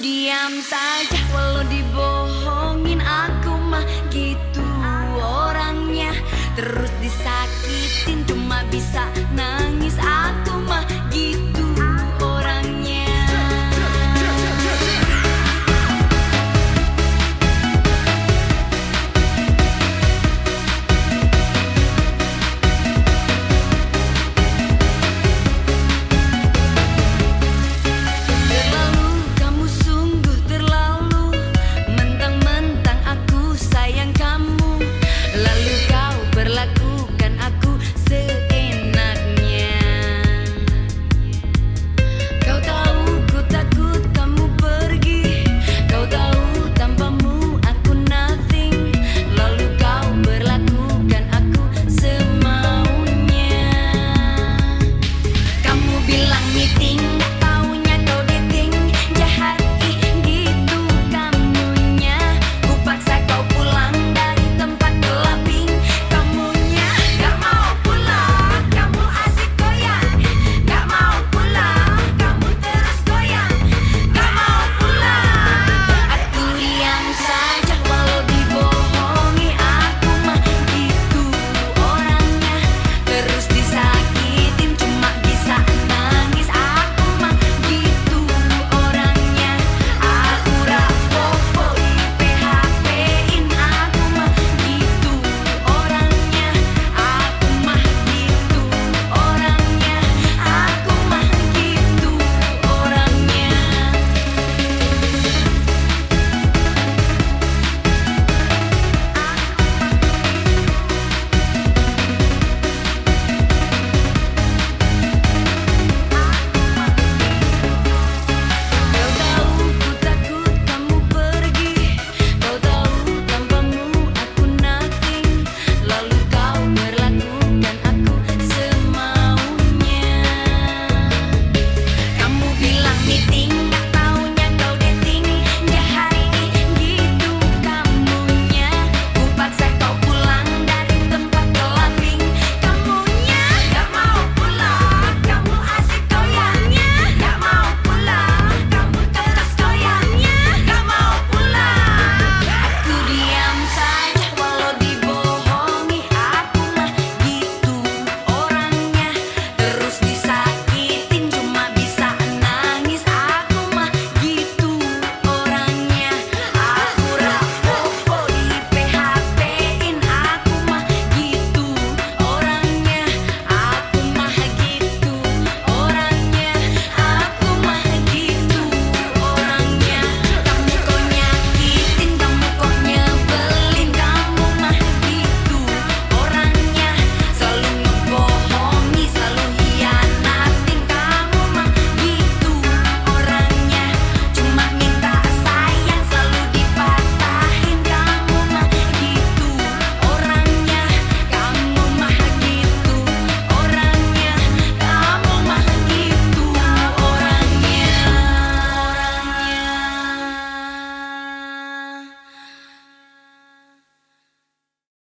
Diam saja walau dibohongin aku mah gitu orangnya. Terus disakitin cuma bisa